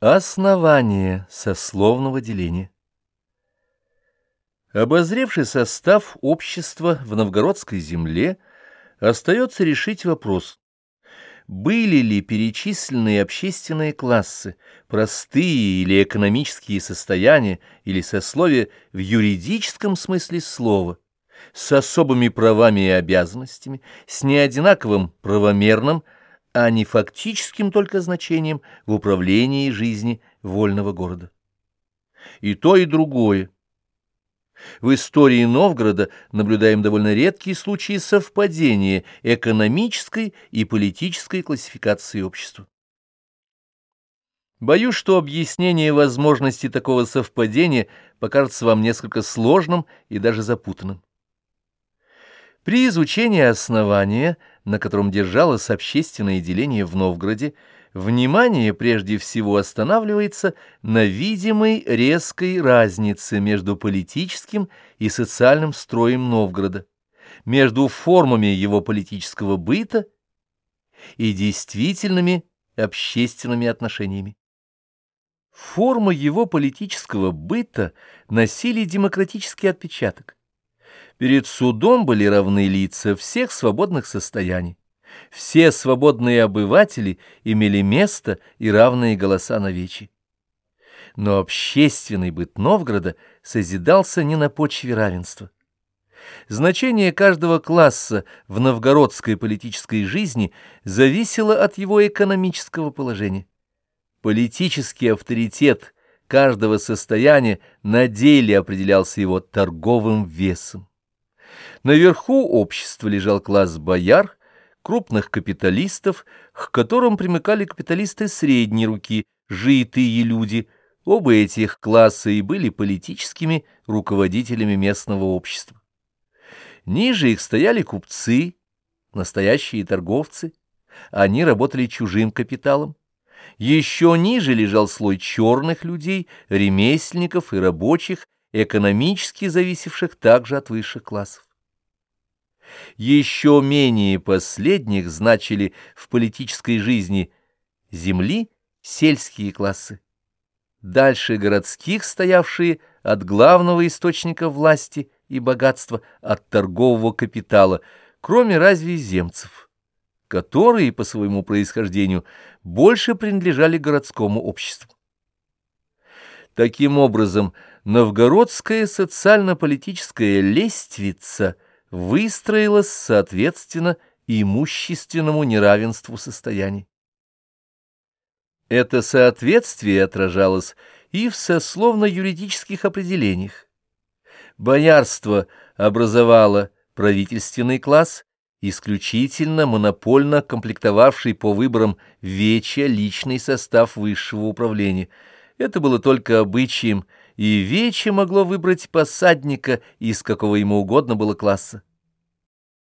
Основание сословного деления. Обозревший состав общества в новгородской земле, остается решить вопрос, были ли перечисленные общественные классы, простые или экономические состояния или сословия в юридическом смысле слова, с особыми правами и обязанностями, с неодинаковым правомерным, а не фактическим только значением в управлении жизни вольного города. И то, и другое. В истории Новгорода наблюдаем довольно редкие случаи совпадения экономической и политической классификации общества. Боюсь, что объяснение возможности такого совпадения покажется вам несколько сложным и даже запутанным. При изучении основания, на котором держалось общественное деление в Новгороде, внимание прежде всего останавливается на видимой резкой разнице между политическим и социальным строем Новгорода, между формами его политического быта и действительными общественными отношениями. Формы его политического быта носили демократический отпечаток. Перед судом были равны лица всех свободных состояний. Все свободные обыватели имели место и равные голоса на вечи. Но общественный быт Новгорода созидался не на почве равенства. Значение каждого класса в новгородской политической жизни зависело от его экономического положения. Политический авторитет каждого состояния на деле определялся его торговым весом. Наверху общества лежал класс бояр, крупных капиталистов, к которым примыкали капиталисты средней руки, житые люди. Оба этих класса и были политическими руководителями местного общества. Ниже их стояли купцы, настоящие торговцы. Они работали чужим капиталом. Еще ниже лежал слой черных людей, ремесленников и рабочих, экономически зависевших также от высших классов. Еще менее последних значили в политической жизни земли сельские классы. Дальше городских, стоявшие от главного источника власти и богатства, от торгового капитала, кроме разве земцев, которые по своему происхождению больше принадлежали городскому обществу. Таким образом, новгородская социально-политическая лествица – выстроилась соответственно имущественному неравенству состояний. Это соответствие отражалось и в сословно-юридических определениях. Боярство образовало правительственный класс, исключительно монопольно комплектовавший по выборам вече личный состав высшего управления. Это было только обычаем – и Вече могло выбрать посадника из какого ему угодно было класса.